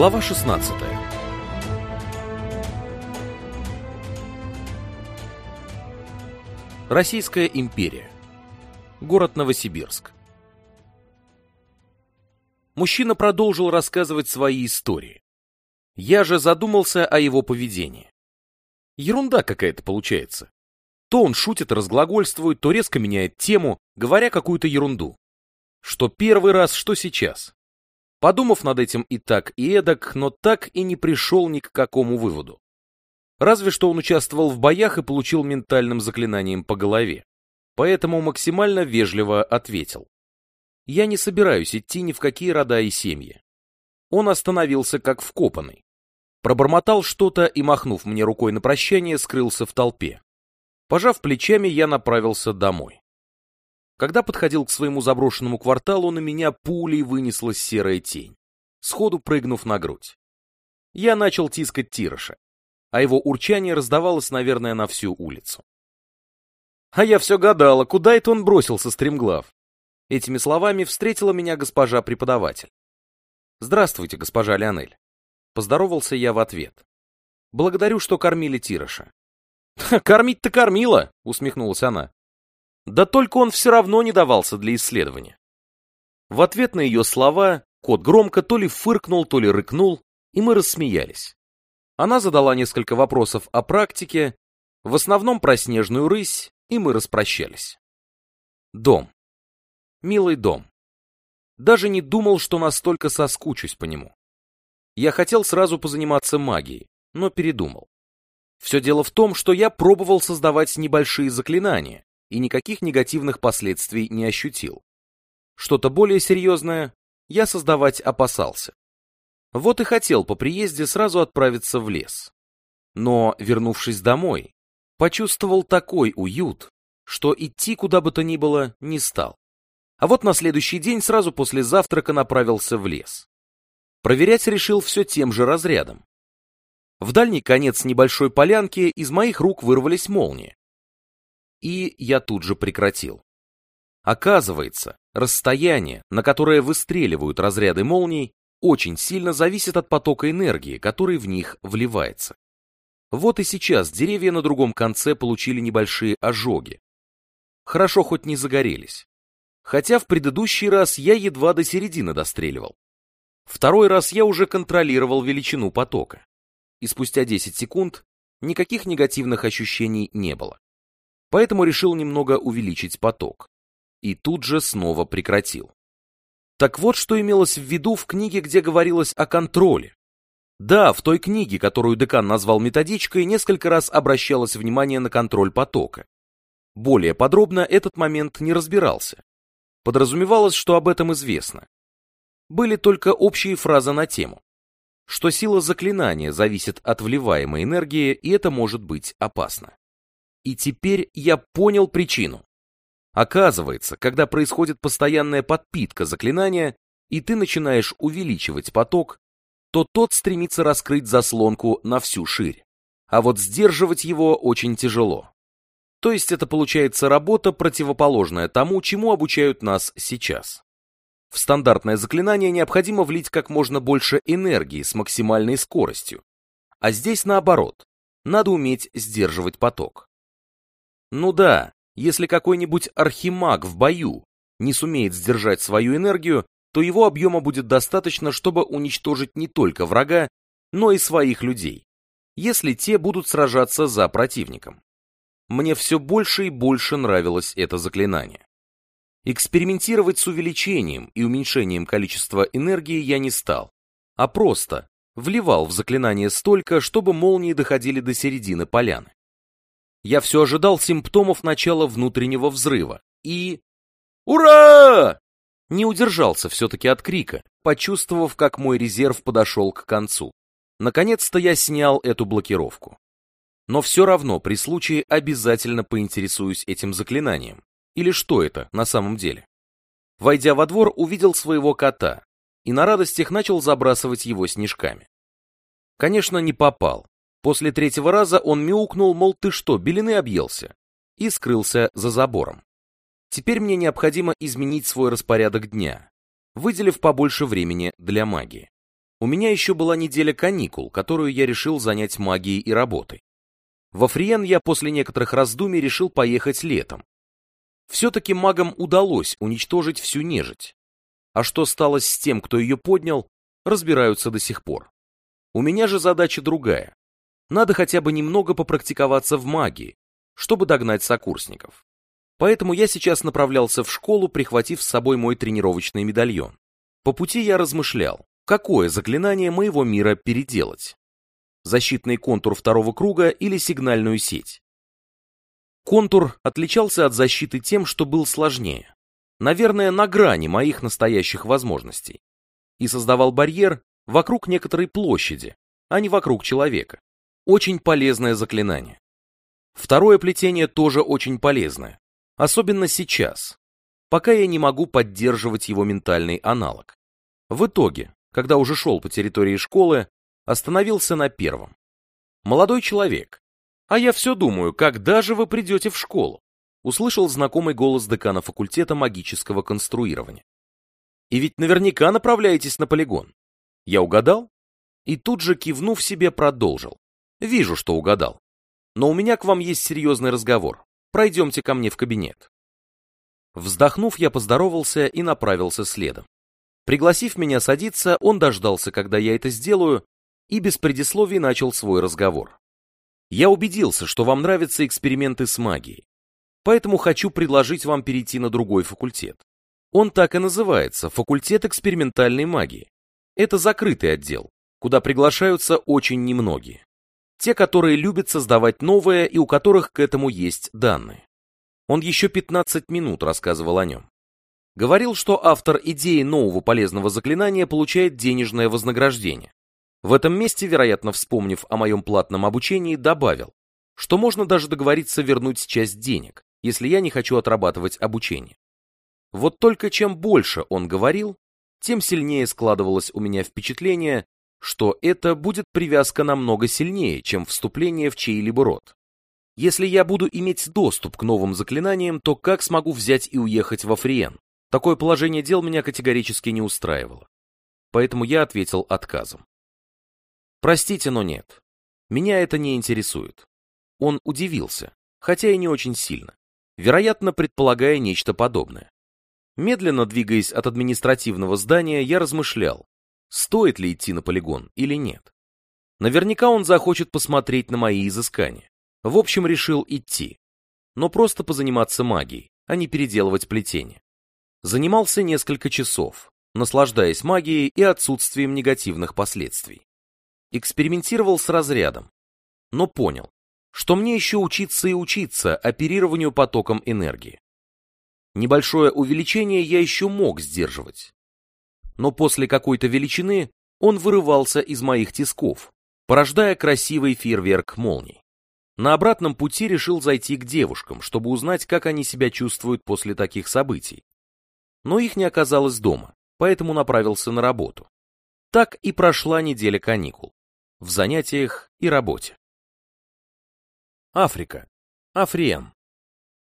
Глава 16 Российская империя. Город Новосибирск. Мужчина продолжил рассказывать свои истории. Я же задумался о его поведении. Ерунда какая-то получается. То он шутит, разглагольствует, то резко меняет тему, говоря какую-то ерунду. Что первый раз, что сейчас. Подумав над этим и так, и эдак, но так и не пришел ни к какому выводу. Разве что он участвовал в боях и получил ментальным заклинанием по голове. Поэтому максимально вежливо ответил. Я не собираюсь идти ни в какие рода и семьи. Он остановился как вкопанный. Пробормотал что-то и, махнув мне рукой на прощание, скрылся в толпе. Пожав плечами, я направился домой. Когда подходил к своему заброшенному кварталу, на меня пулей вынеслась серая тень, сходу прыгнув на грудь. Я начал тискать Тироша, а его урчание раздавалось, наверное, на всю улицу. А я все гадала, куда это он бросился, стремглав. Этими словами встретила меня госпожа преподаватель. «Здравствуйте, госпожа Леонель». Поздоровался я в ответ. «Благодарю, что кормили Тироша. «Кормить-то кормила!» — усмехнулась она. «Да только он все равно не давался для исследования». В ответ на ее слова кот громко то ли фыркнул, то ли рыкнул, и мы рассмеялись. Она задала несколько вопросов о практике, в основном про снежную рысь, и мы распрощались. Дом. Милый дом. Даже не думал, что настолько соскучусь по нему. Я хотел сразу позаниматься магией, но передумал. Все дело в том, что я пробовал создавать небольшие заклинания и никаких негативных последствий не ощутил. Что-то более серьезное я создавать опасался. Вот и хотел по приезде сразу отправиться в лес. Но, вернувшись домой, почувствовал такой уют, что идти куда бы то ни было не стал. А вот на следующий день сразу после завтрака направился в лес. Проверять решил все тем же разрядом. В дальний конец небольшой полянки из моих рук вырвались молнии. И я тут же прекратил. Оказывается, расстояние, на которое выстреливают разряды молний, очень сильно зависит от потока энергии, который в них вливается. Вот и сейчас деревья на другом конце получили небольшие ожоги. Хорошо хоть не загорелись. Хотя в предыдущий раз я едва до середины достреливал. Второй раз я уже контролировал величину потока и спустя 10 секунд никаких негативных ощущений не было. Поэтому решил немного увеличить поток. И тут же снова прекратил. Так вот, что имелось в виду в книге, где говорилось о контроле. Да, в той книге, которую декан назвал методичкой, несколько раз обращалось внимание на контроль потока. Более подробно этот момент не разбирался. Подразумевалось, что об этом известно. Были только общие фразы на тему что сила заклинания зависит от вливаемой энергии, и это может быть опасно. И теперь я понял причину. Оказывается, когда происходит постоянная подпитка заклинания, и ты начинаешь увеличивать поток, то тот стремится раскрыть заслонку на всю ширь. А вот сдерживать его очень тяжело. То есть это получается работа, противоположная тому, чему обучают нас сейчас. В стандартное заклинание необходимо влить как можно больше энергии с максимальной скоростью. А здесь наоборот, надо уметь сдерживать поток. Ну да, если какой-нибудь архимаг в бою не сумеет сдержать свою энергию, то его объема будет достаточно, чтобы уничтожить не только врага, но и своих людей, если те будут сражаться за противником. Мне все больше и больше нравилось это заклинание. Экспериментировать с увеличением и уменьшением количества энергии я не стал, а просто вливал в заклинание столько, чтобы молнии доходили до середины поляны. Я все ожидал симптомов начала внутреннего взрыва и... «Ура!» Не удержался все-таки от крика, почувствовав, как мой резерв подошел к концу. Наконец-то я снял эту блокировку. Но все равно при случае обязательно поинтересуюсь этим заклинанием, или что это на самом деле? Войдя во двор, увидел своего кота и на радостях начал забрасывать его снежками. Конечно, не попал. После третьего раза он мяукнул, мол, ты что, белины объелся? И скрылся за забором. Теперь мне необходимо изменить свой распорядок дня, выделив побольше времени для магии. у меня еще была неделя каникул, которую я решил занять магией и работой. Во Фриен я после некоторых раздумий решил поехать летом. Все-таки магам удалось уничтожить всю нежить. А что стало с тем, кто ее поднял, разбираются до сих пор. У меня же задача другая. Надо хотя бы немного попрактиковаться в магии, чтобы догнать сокурсников. Поэтому я сейчас направлялся в школу, прихватив с собой мой тренировочный медальон. По пути я размышлял, какое заклинание моего мира переделать. Защитный контур второго круга или сигнальную сеть. Контур отличался от защиты тем, что был сложнее. Наверное, на грани моих настоящих возможностей. И создавал барьер вокруг некоторой площади, а не вокруг человека. Очень полезное заклинание. Второе плетение тоже очень полезное. Особенно сейчас, пока я не могу поддерживать его ментальный аналог. В итоге, когда уже шел по территории школы, остановился на первом. Молодой человек. А я все думаю, когда же вы придете в школу? Услышал знакомый голос декана факультета магического конструирования. И ведь наверняка направляетесь на полигон. Я угадал? И тут же, кивнув себе, продолжил. Вижу, что угадал. Но у меня к вам есть серьезный разговор. Пройдемте ко мне в кабинет. Вздохнув, я поздоровался и направился следом. Пригласив меня садиться, он дождался, когда я это сделаю, и без предисловий начал свой разговор. Я убедился, что вам нравятся эксперименты с магией, поэтому хочу предложить вам перейти на другой факультет. Он так и называется – факультет экспериментальной магии. Это закрытый отдел, куда приглашаются очень немногие те, которые любят создавать новое и у которых к этому есть данные. Он еще 15 минут рассказывал о нем. Говорил, что автор идеи нового полезного заклинания получает денежное вознаграждение. В этом месте, вероятно, вспомнив о моем платном обучении, добавил, что можно даже договориться вернуть часть денег, если я не хочу отрабатывать обучение. Вот только чем больше он говорил, тем сильнее складывалось у меня впечатление, что это будет привязка намного сильнее, чем вступление в чей-либо род. Если я буду иметь доступ к новым заклинаниям, то как смогу взять и уехать во Фриен? Такое положение дел меня категорически не устраивало. Поэтому я ответил отказом. Простите, но нет. Меня это не интересует. Он удивился, хотя и не очень сильно, вероятно, предполагая нечто подобное. Медленно двигаясь от административного здания, я размышлял, стоит ли идти на полигон или нет. Наверняка он захочет посмотреть на мои изыскания. В общем, решил идти. Но просто позаниматься магией, а не переделывать плетение. Занимался несколько часов, наслаждаясь магией и отсутствием негативных последствий. Экспериментировал с разрядом, но понял, что мне еще учиться и учиться оперированию потоком энергии. Небольшое увеличение я еще мог сдерживать, но после какой-то величины он вырывался из моих тисков, порождая красивый фейерверк молний. На обратном пути решил зайти к девушкам, чтобы узнать, как они себя чувствуют после таких событий. Но их не оказалось дома, поэтому направился на работу. Так и прошла неделя каникул. В занятиях и работе. Африка. Африен.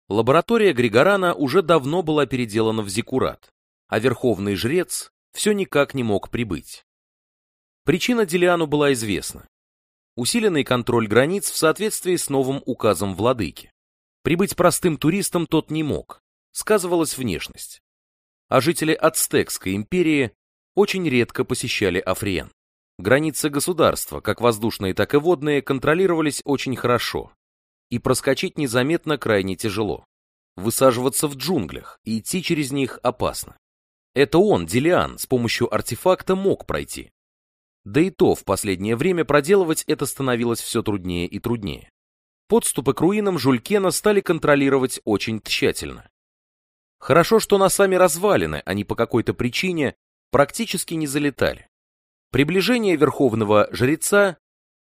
Лаборатория Григорана уже давно была переделана в Зикурат, а верховный жрец все никак не мог прибыть. Причина Делиану была известна. Усиленный контроль границ в соответствии с новым указом владыки. Прибыть простым туристом тот не мог, сказывалась внешность. А жители Ацтекской империи очень редко посещали Африен. Границы государства, как воздушные, так и водные, контролировались очень хорошо. И проскочить незаметно крайне тяжело. Высаживаться в джунглях и идти через них опасно. Это он, Делиан, с помощью артефакта мог пройти. Да и то в последнее время проделывать это становилось все труднее и труднее. Подступы к руинам Жулькена стали контролировать очень тщательно. Хорошо, что на сами развалины они по какой-то причине практически не залетали. Приближение верховного жреца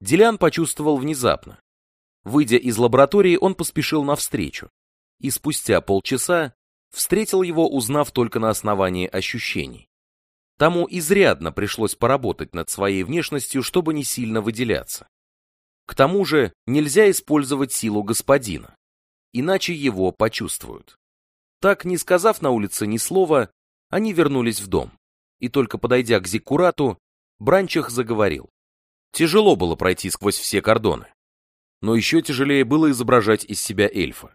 Делян почувствовал внезапно. Выйдя из лаборатории, он поспешил навстречу, и спустя полчаса встретил его, узнав только на основании ощущений. Тому изрядно пришлось поработать над своей внешностью, чтобы не сильно выделяться. К тому же нельзя использовать силу господина, иначе его почувствуют. Так, не сказав на улице ни слова, они вернулись в дом, и только подойдя к Зиккурату, Бранчах заговорил. Тяжело было пройти сквозь все кордоны. Но еще тяжелее было изображать из себя эльфа.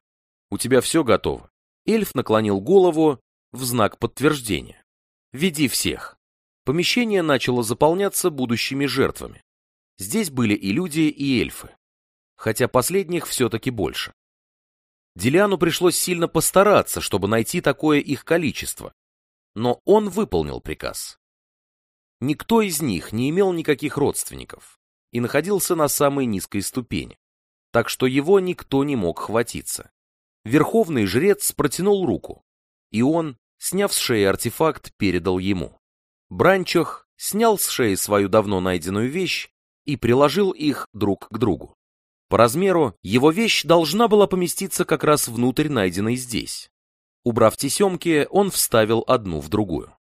У тебя все готово. Эльф наклонил голову в знак подтверждения. Веди всех. Помещение начало заполняться будущими жертвами. Здесь были и люди, и эльфы. Хотя последних все-таки больше. Делиану пришлось сильно постараться, чтобы найти такое их количество. Но он выполнил приказ. Никто из них не имел никаких родственников и находился на самой низкой ступени, так что его никто не мог хватиться. Верховный жрец протянул руку, и он, сняв с шеи артефакт, передал ему. Бранчах снял с шеи свою давно найденную вещь и приложил их друг к другу. По размеру его вещь должна была поместиться как раз внутрь найденной здесь. Убрав тесемки, он вставил одну в другую.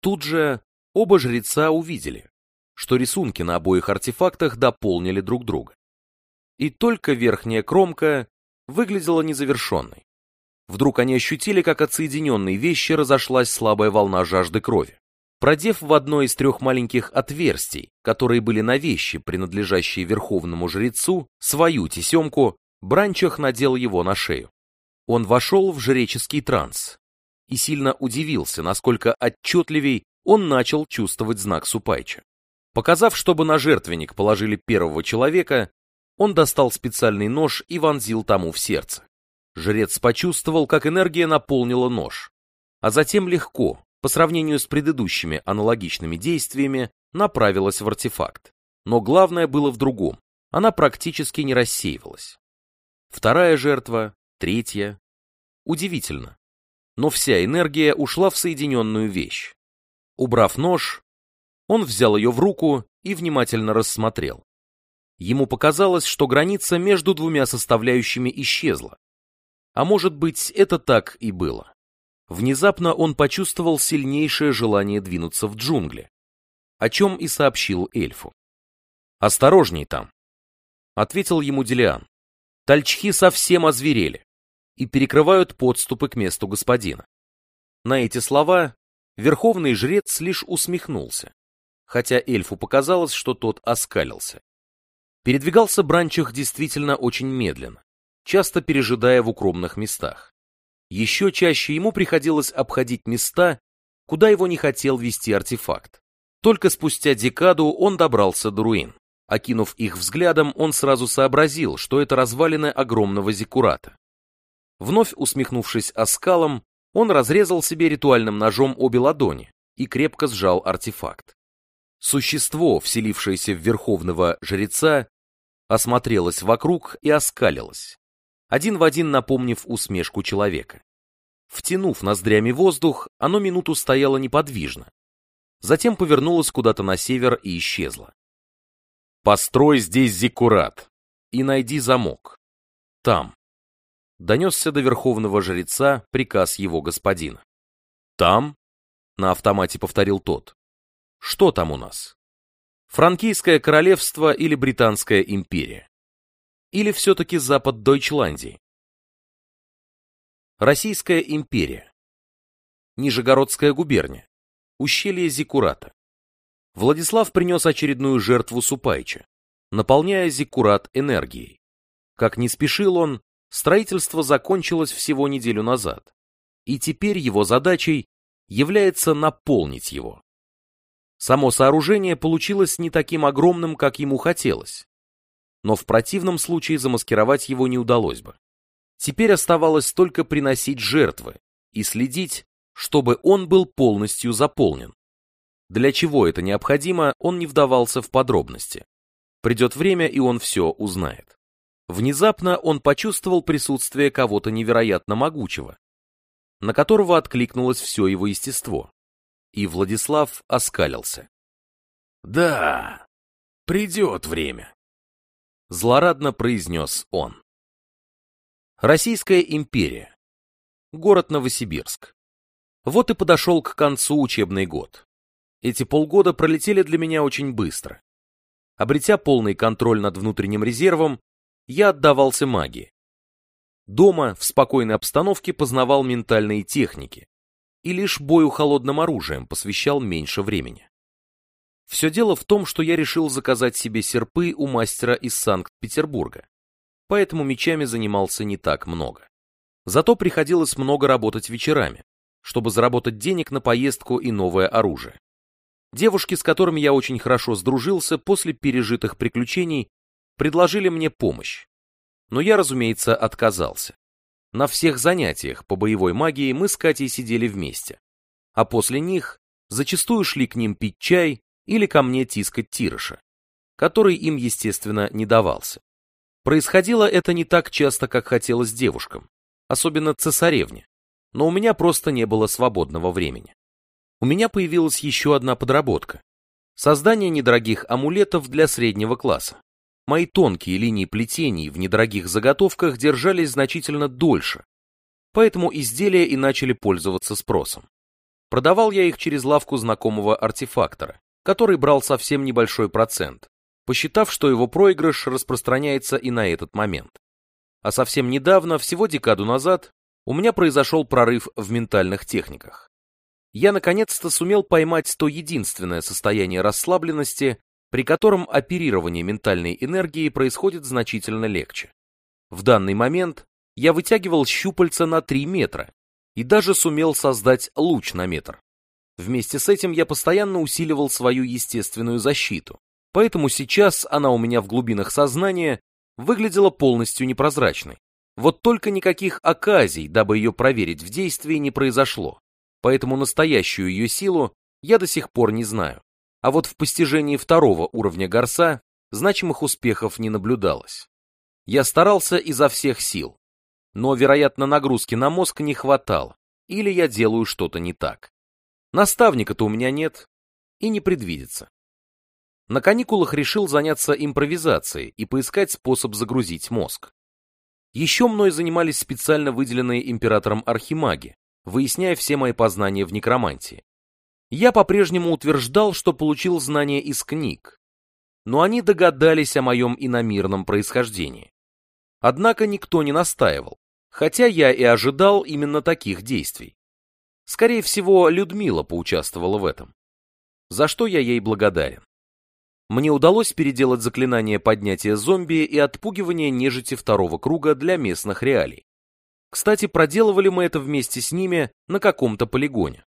Тут же оба жреца увидели, что рисунки на обоих артефактах дополнили друг друга. И только верхняя кромка выглядела незавершенной. Вдруг они ощутили, как от соединенной вещи разошлась слабая волна жажды крови. Продев в одно из трех маленьких отверстий, которые были на вещи, принадлежащие верховному жрецу, свою тесемку, Бранчах надел его на шею. Он вошел в жреческий транс и сильно удивился, насколько отчетливей он начал чувствовать знак Супайча. Показав, чтобы на жертвенник положили первого человека, он достал специальный нож и вонзил тому в сердце. Жрец почувствовал, как энергия наполнила нож, а затем легко, по сравнению с предыдущими аналогичными действиями, направилась в артефакт. Но главное было в другом. Она практически не рассеивалась. Вторая жертва, третья. Удивительно. Но вся энергия ушла в соединенную вещь. Убрав нож, он взял ее в руку и внимательно рассмотрел. Ему показалось, что граница между двумя составляющими исчезла. А может быть, это так и было. Внезапно он почувствовал сильнейшее желание двинуться в джунгли, о чем и сообщил эльфу. «Осторожней там», — ответил ему Делиан. «Тальчхи совсем озверели и перекрывают подступы к месту господина». На эти слова верховный жрец лишь усмехнулся, хотя эльфу показалось, что тот оскалился. Передвигался Бранчих действительно очень медленно, часто пережидая в укромных местах. Еще чаще ему приходилось обходить места, куда его не хотел вести артефакт. Только спустя декаду он добрался до руин. Окинув их взглядом, он сразу сообразил, что это развалины огромного зиккурата. Вновь усмехнувшись оскалом, он разрезал себе ритуальным ножом обе ладони и крепко сжал артефакт. Существо, вселившееся в верховного жреца, осмотрелась вокруг и оскалилась, один в один напомнив усмешку человека. Втянув ноздрями воздух, оно минуту стояло неподвижно, затем повернулось куда-то на север и исчезло. «Построй здесь зиккурат и найди замок. Там». Донесся до верховного жреца приказ его господина. «Там?» — на автомате повторил тот. «Что там у нас?» Франкийское королевство или Британская империя? Или все-таки запад Дойчландии? Российская империя. Нижегородская губерния. Ущелье Зиккурата. Владислав принес очередную жертву Супайча, наполняя Зиккурат энергией. Как не спешил он, строительство закончилось всего неделю назад, и теперь его задачей является наполнить его. Само сооружение получилось не таким огромным, как ему хотелось. Но в противном случае замаскировать его не удалось бы. Теперь оставалось только приносить жертвы и следить, чтобы он был полностью заполнен. Для чего это необходимо, он не вдавался в подробности. Придет время, и он все узнает. Внезапно он почувствовал присутствие кого-то невероятно могучего, на которого откликнулось все его естество и Владислав оскалился. «Да, придет время», — злорадно произнес он. Российская империя. Город Новосибирск. Вот и подошел к концу учебный год. Эти полгода пролетели для меня очень быстро. Обретя полный контроль над внутренним резервом, я отдавался магии. Дома, в спокойной обстановке, познавал ментальные техники, и лишь бою холодным оружием посвящал меньше времени. Все дело в том, что я решил заказать себе серпы у мастера из Санкт-Петербурга, поэтому мечами занимался не так много. Зато приходилось много работать вечерами, чтобы заработать денег на поездку и новое оружие. Девушки, с которыми я очень хорошо сдружился после пережитых приключений, предложили мне помощь. Но я, разумеется, отказался. На всех занятиях по боевой магии мы с Катей сидели вместе, а после них зачастую шли к ним пить чай или ко мне тискать тирыша, который им, естественно, не давался. Происходило это не так часто, как хотелось девушкам, особенно цесаревне, но у меня просто не было свободного времени. У меня появилась еще одна подработка. Создание недорогих амулетов для среднего класса. Мои тонкие линии плетений в недорогих заготовках держались значительно дольше, поэтому изделия и начали пользоваться спросом. Продавал я их через лавку знакомого артефактора, который брал совсем небольшой процент, посчитав, что его проигрыш распространяется и на этот момент. А совсем недавно, всего декаду назад, у меня произошел прорыв в ментальных техниках. Я наконец-то сумел поймать то единственное состояние расслабленности, при котором оперирование ментальной энергией происходит значительно легче. В данный момент я вытягивал щупальца на 3 метра и даже сумел создать луч на метр. Вместе с этим я постоянно усиливал свою естественную защиту, поэтому сейчас она у меня в глубинах сознания выглядела полностью непрозрачной. Вот только никаких оказий, дабы ее проверить в действии, не произошло, поэтому настоящую ее силу я до сих пор не знаю. А вот в постижении второго уровня горса значимых успехов не наблюдалось. Я старался изо всех сил, но, вероятно, нагрузки на мозг не хватало, или я делаю что-то не так. Наставника-то у меня нет и не предвидится. На каникулах решил заняться импровизацией и поискать способ загрузить мозг. Еще мной занимались специально выделенные императором архимаги, выясняя все мои познания в некромантии. Я по-прежнему утверждал, что получил знания из книг, но они догадались о моем иномирном происхождении. Однако никто не настаивал, хотя я и ожидал именно таких действий. Скорее всего, Людмила поучаствовала в этом. За что я ей благодарен. Мне удалось переделать заклинание поднятия зомби и отпугивания нежити второго круга для местных реалий. Кстати, проделывали мы это вместе с ними на каком-то полигоне.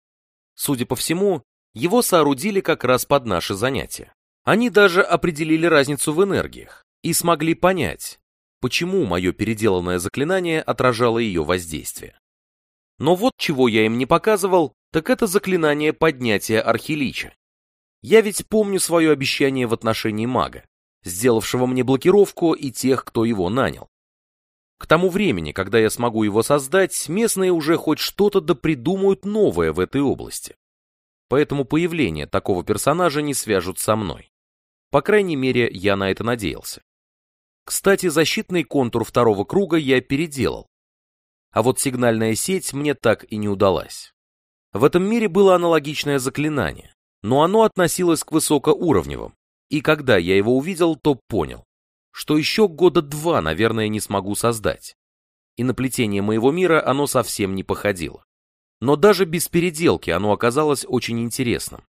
Судя по всему, его соорудили как раз под наши занятия. Они даже определили разницу в энергиях и смогли понять, почему мое переделанное заклинание отражало ее воздействие. Но вот чего я им не показывал, так это заклинание поднятия архилича. Я ведь помню свое обещание в отношении мага, сделавшего мне блокировку и тех, кто его нанял. К тому времени, когда я смогу его создать, местные уже хоть что-то да придумают новое в этой области. Поэтому появление такого персонажа не свяжут со мной. По крайней мере, я на это надеялся. Кстати, защитный контур второго круга я переделал, а вот сигнальная сеть мне так и не удалась. В этом мире было аналогичное заклинание, но оно относилось к высокоуровневым, и когда я его увидел, то понял, что еще года два, наверное, не смогу создать. И на плетение моего мира оно совсем не походило. Но даже без переделки оно оказалось очень интересным.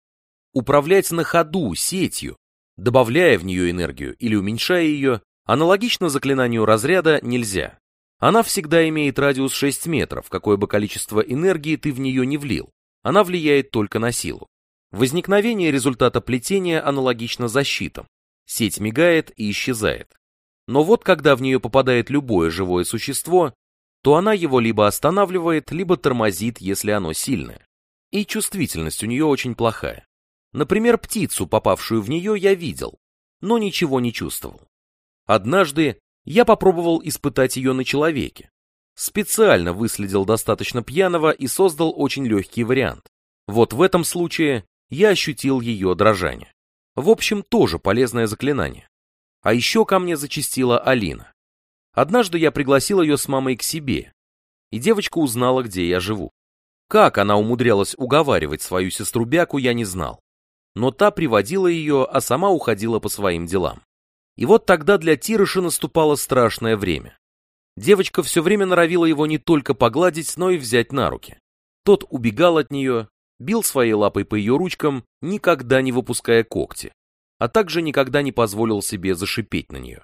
Управлять на ходу сетью, добавляя в нее энергию или уменьшая ее, аналогично заклинанию разряда нельзя. Она всегда имеет радиус 6 метров, какое бы количество энергии ты в нее не влил. Она влияет только на силу. Возникновение результата плетения аналогично защитам. Сеть мигает и исчезает. Но вот когда в нее попадает любое живое существо, то она его либо останавливает, либо тормозит, если оно сильное. И чувствительность у нее очень плохая. Например, птицу, попавшую в нее, я видел, но ничего не чувствовал. Однажды я попробовал испытать ее на человеке. Специально выследил достаточно пьяного и создал очень легкий вариант. Вот в этом случае я ощутил ее дрожание. В общем, тоже полезное заклинание. А еще ко мне зачастила Алина. Однажды я пригласил ее с мамой к себе, и девочка узнала, где я живу. Как она умудрялась уговаривать свою сестру Бяку, я не знал. Но та приводила ее, а сама уходила по своим делам. И вот тогда для Тирыша наступало страшное время. Девочка все время норовила его не только погладить, но и взять на руки. Тот убегал от нее, бил своей лапой по ее ручкам, никогда не выпуская когти, а также никогда не позволил себе зашипеть на нее.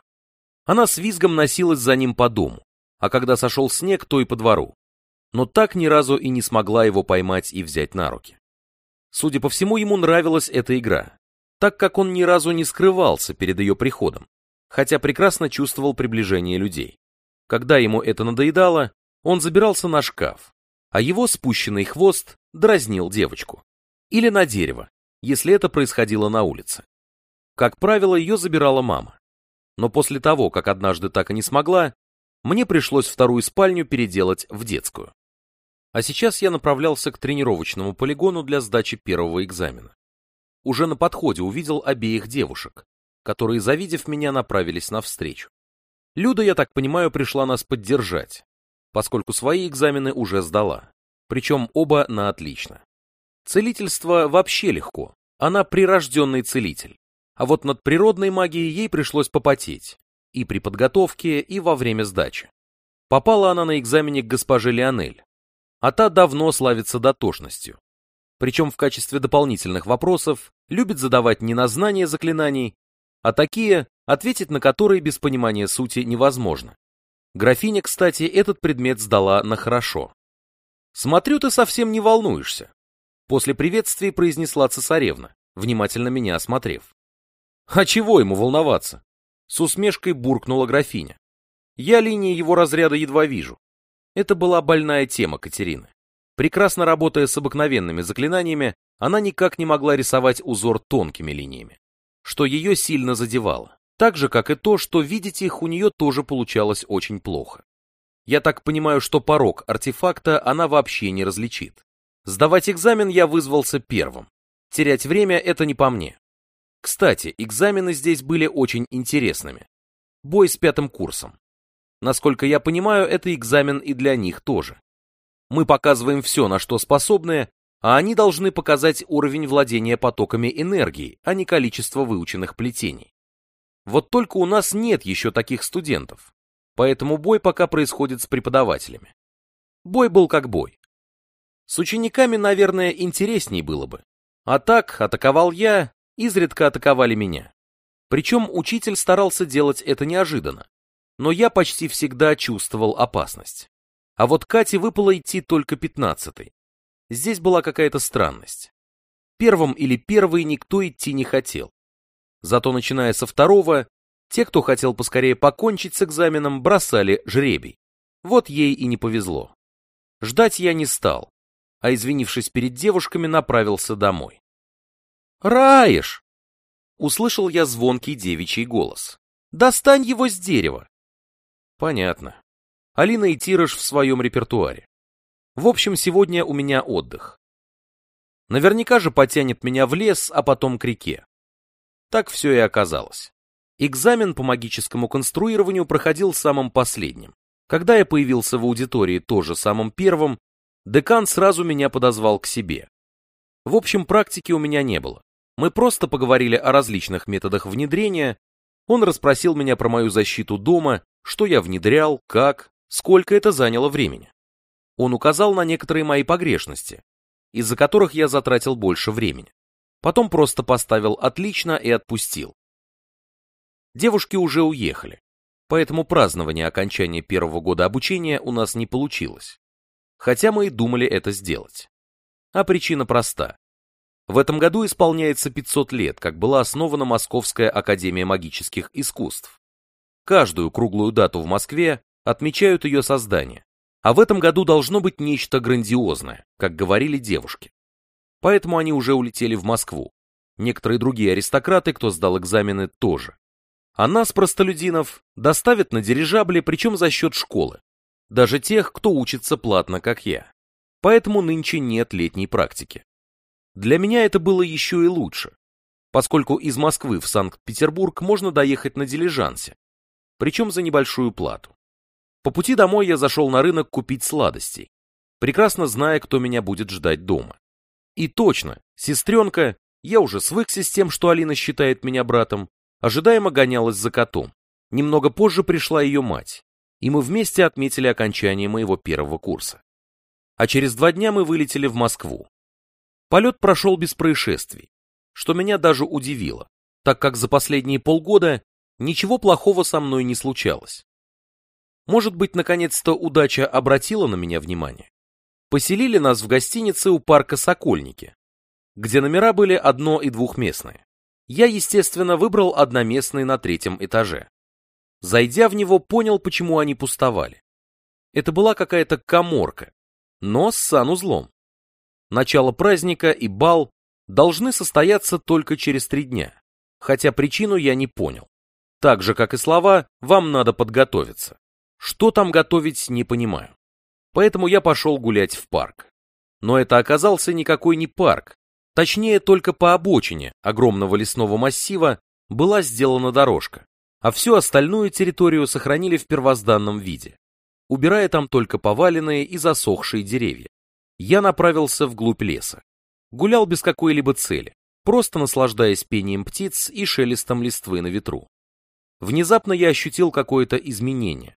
Она с визгом носилась за ним по дому, а когда сошел снег, то и по двору, но так ни разу и не смогла его поймать и взять на руки. Судя по всему, ему нравилась эта игра, так как он ни разу не скрывался перед ее приходом, хотя прекрасно чувствовал приближение людей. Когда ему это надоедало, он забирался на шкаф, а его спущенный хвост дразнил девочку. Или на дерево, если это происходило на улице. Как правило, ее забирала мама. Но после того, как однажды так и не смогла, мне пришлось вторую спальню переделать в детскую. А сейчас я направлялся к тренировочному полигону для сдачи первого экзамена. Уже на подходе увидел обеих девушек, которые, завидев меня, направились навстречу. Люда, я так понимаю, пришла нас поддержать, поскольку свои экзамены уже сдала, причем оба на отлично. Целительство вообще легко, она прирожденный целитель, а вот над природной магией ей пришлось попотеть, и при подготовке, и во время сдачи. Попала она на экзамене к госпоже Леонель, а та давно славится дотошностью. Причем в качестве дополнительных вопросов любит задавать не на знание заклинаний, а такие, ответить на которые без понимания сути невозможно. Графиня, кстати, этот предмет сдала на хорошо. «Смотрю, ты совсем не волнуешься», — после приветствия произнесла цесаревна, внимательно меня осмотрев. «А чего ему волноваться?» С усмешкой буркнула графиня. «Я линии его разряда едва вижу. Это была больная тема Катерины. Прекрасно работая с обыкновенными заклинаниями, она никак не могла рисовать узор тонкими линиями, что ее сильно задевало. Так же, как и то, что видеть их у нее тоже получалось очень плохо. Я так понимаю, что порог артефакта она вообще не различит. Сдавать экзамен я вызвался первым. Терять время это не по мне. Кстати, экзамены здесь были очень интересными. Бой с пятым курсом. Насколько я понимаю, это экзамен и для них тоже. Мы показываем все, на что способны, а они должны показать уровень владения потоками энергии, а не количество выученных плетений. Вот только у нас нет еще таких студентов, поэтому бой пока происходит с преподавателями. Бой был как бой. С учениками, наверное, интересней было бы. А так, атаковал я, изредка атаковали меня. Причем учитель старался делать это неожиданно, но я почти всегда чувствовал опасность. А вот Кате выпало идти только пятнадцатый. Здесь была какая-то странность. Первым или первый никто идти не хотел. Зато начиная со второго, те, кто хотел поскорее покончить с экзаменом, бросали жребий. Вот ей и не повезло. Ждать я не стал, а извинившись перед девушками, направился домой. «Раиш!» — услышал я звонкий девичий голос. «Достань его с дерева!» Понятно. Алина и Тираж в своем репертуаре. В общем, сегодня у меня отдых. Наверняка же потянет меня в лес, а потом к реке. Так все и оказалось. Экзамен по магическому конструированию проходил самым последним. Когда я появился в аудитории тоже самым первым, декан сразу меня подозвал к себе. В общем, практики у меня не было. Мы просто поговорили о различных методах внедрения, он расспросил меня про мою защиту дома, что я внедрял, как, сколько это заняло времени. Он указал на некоторые мои погрешности, из-за которых я затратил больше времени. Потом просто поставил «отлично» и отпустил. Девушки уже уехали, поэтому празднование окончания первого года обучения у нас не получилось. Хотя мы и думали это сделать. А причина проста. В этом году исполняется 500 лет, как была основана Московская Академия Магических Искусств. Каждую круглую дату в Москве отмечают ее создание, а в этом году должно быть нечто грандиозное, как говорили девушки. Поэтому они уже улетели в Москву. Некоторые другие аристократы, кто сдал экзамены, тоже. А нас, простолюдинов, доставят на дирижабле, причем за счет школы. Даже тех, кто учится платно, как я. Поэтому нынче нет летней практики. Для меня это было еще и лучше, поскольку из Москвы в Санкт-Петербург можно доехать на дилижансе, причем за небольшую плату. По пути домой я зашел на рынок купить сладостей, прекрасно зная, кто меня будет ждать дома. И точно, сестренка, я уже свыкся с тем, что Алина считает меня братом, ожидаемо гонялась за котом. Немного позже пришла ее мать, и мы вместе отметили окончание моего первого курса. А через два дня мы вылетели в Москву, Полет прошел без происшествий, что меня даже удивило, так как за последние полгода ничего плохого со мной не случалось. Может быть, наконец-то удача обратила на меня внимание. Поселили нас в гостинице у парка Сокольники, где номера были одно- и двухместные. Я, естественно, выбрал одноместный на третьем этаже. Зайдя в него, понял, почему они пустовали. Это была какая-то коморка, но с санузлом. Начало праздника и бал должны состояться только через три дня, хотя причину я не понял. Так же, как и слова, вам надо подготовиться. Что там готовить, не понимаю. Поэтому я пошел гулять в парк. Но это оказался никакой не парк. Точнее, только по обочине огромного лесного массива была сделана дорожка, а всю остальную территорию сохранили в первозданном виде, убирая там только поваленные и засохшие деревья. Я направился вглубь леса. Гулял без какой-либо цели, просто наслаждаясь пением птиц и шелестом листвы на ветру. Внезапно я ощутил какое-то изменение.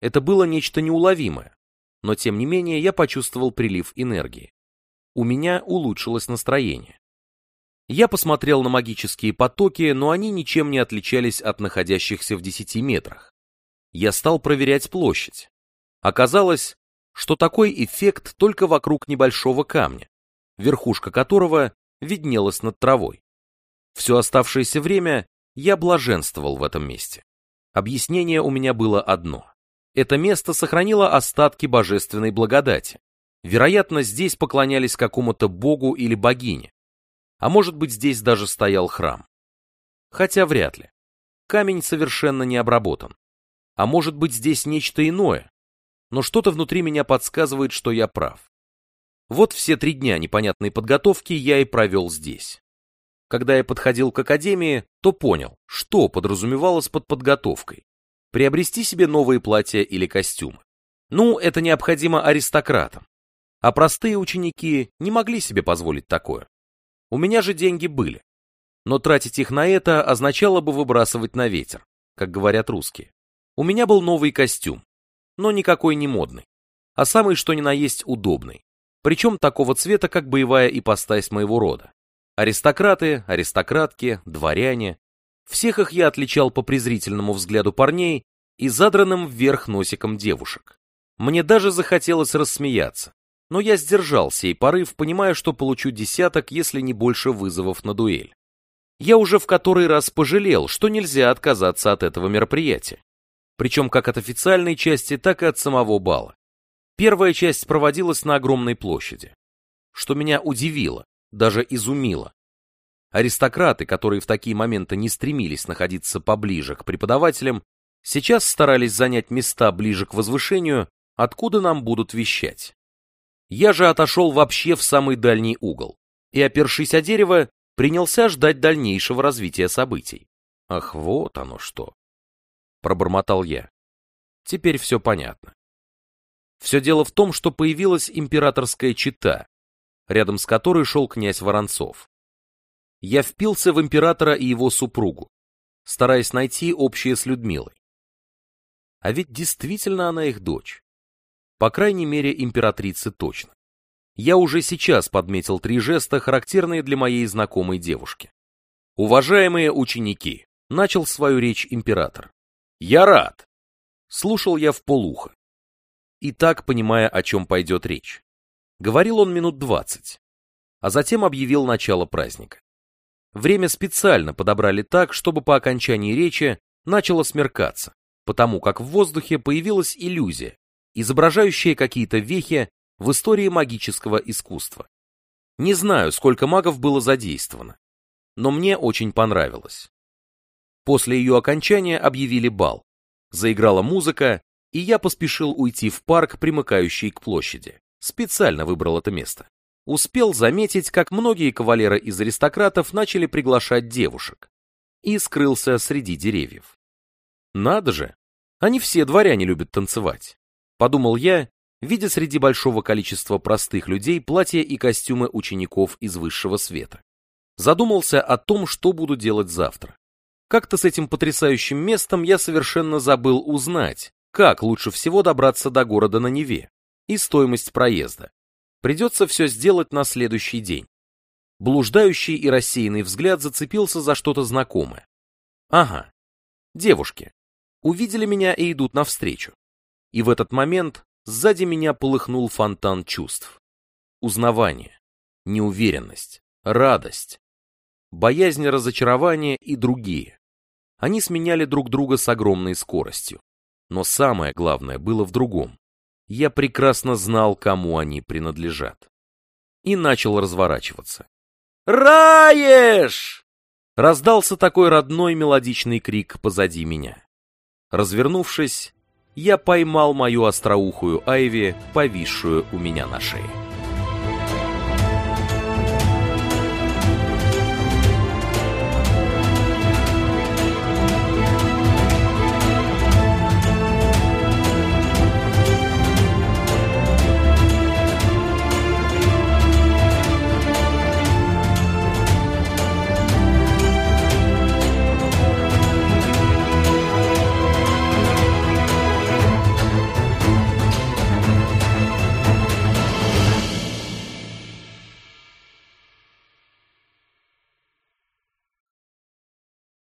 Это было нечто неуловимое, но тем не менее я почувствовал прилив энергии. У меня улучшилось настроение. Я посмотрел на магические потоки, но они ничем не отличались от находящихся в 10 метрах. Я стал проверять площадь. Оказалось, что такой эффект только вокруг небольшого камня, верхушка которого виднелась над травой. Все оставшееся время я блаженствовал в этом месте. Объяснение у меня было одно. Это место сохранило остатки божественной благодати. Вероятно, здесь поклонялись какому-то богу или богине. А может быть, здесь даже стоял храм. Хотя вряд ли. Камень совершенно не обработан. А может быть, здесь нечто иное. Но что-то внутри меня подсказывает, что я прав. Вот все три дня непонятной подготовки я и провел здесь. Когда я подходил к академии, то понял, что подразумевалось под подготовкой приобрести себе новые платья или костюмы. Ну, это необходимо аристократам. А простые ученики не могли себе позволить такое. У меня же деньги были. Но тратить их на это означало бы выбрасывать на ветер, как говорят русские. У меня был новый костюм, но никакой не модный, а самый что ни на есть удобный. Причем такого цвета, как боевая ипостась моего рода. Аристократы, аристократки, дворяне, всех их я отличал по презрительному взгляду парней и задранным вверх носиком девушек. Мне даже захотелось рассмеяться, но я сдержал сей порыв, понимая, что получу десяток, если не больше вызовов на дуэль. Я уже в который раз пожалел, что нельзя отказаться от этого мероприятия. Причем как от официальной части, так и от самого бала. Первая часть проводилась на огромной площади. Что меня удивило, даже изумило. Аристократы, которые в такие моменты не стремились находиться поближе к преподавателям, сейчас старались занять места ближе к возвышению, откуда нам будут вещать. Я же отошел вообще в самый дальний угол и, опершись о дерево, принялся ждать дальнейшего развития событий. Ах, вот оно что! Пробормотал я. Теперь все понятно. Все дело в том, что появилась императорская чита, рядом с которой шел князь Воронцов я впился в императора и его супругу, стараясь найти общее с Людмилой. А ведь действительно она их дочь. По крайней мере, императрицы точно. Я уже сейчас подметил три жеста, характерные для моей знакомой девушки. Уважаемые ученики, начал свою речь император. Я рад. Слушал я в полухо. И так, понимая, о чем пойдет речь. Говорил он минут двадцать, а затем объявил начало праздника. Время специально подобрали так, чтобы по окончании речи начало смеркаться, потому как в воздухе появилась иллюзия, изображающая какие-то вехи в истории магического искусства. Не знаю, сколько магов было задействовано, но мне очень понравилось. После ее окончания объявили бал, заиграла музыка, и я поспешил уйти в парк, примыкающий к площади. Специально выбрал это место успел заметить, как многие кавалеры из аристократов начали приглашать девушек, и скрылся среди деревьев. Надо же, они все дворяне любят танцевать, подумал я, видя среди большого количества простых людей платья и костюмы учеников из высшего света. Задумался о том, что буду делать завтра. Как-то с этим потрясающим местом я совершенно забыл узнать, как лучше всего добраться до города на Неве и стоимость проезда. Придется все сделать на следующий день. Блуждающий и рассеянный взгляд зацепился за что-то знакомое. Ага, девушки. Увидели меня и идут навстречу. И в этот момент сзади меня полыхнул фонтан чувств. Узнавание, неуверенность, радость, боязнь разочарования и другие. Они сменяли друг друга с огромной скоростью. Но самое главное было в другом. Я прекрасно знал, кому они принадлежат. И начал разворачиваться. «Раешь!» Раздался такой родной мелодичный крик позади меня. Развернувшись, я поймал мою остроухую Айви, повисшую у меня на шее.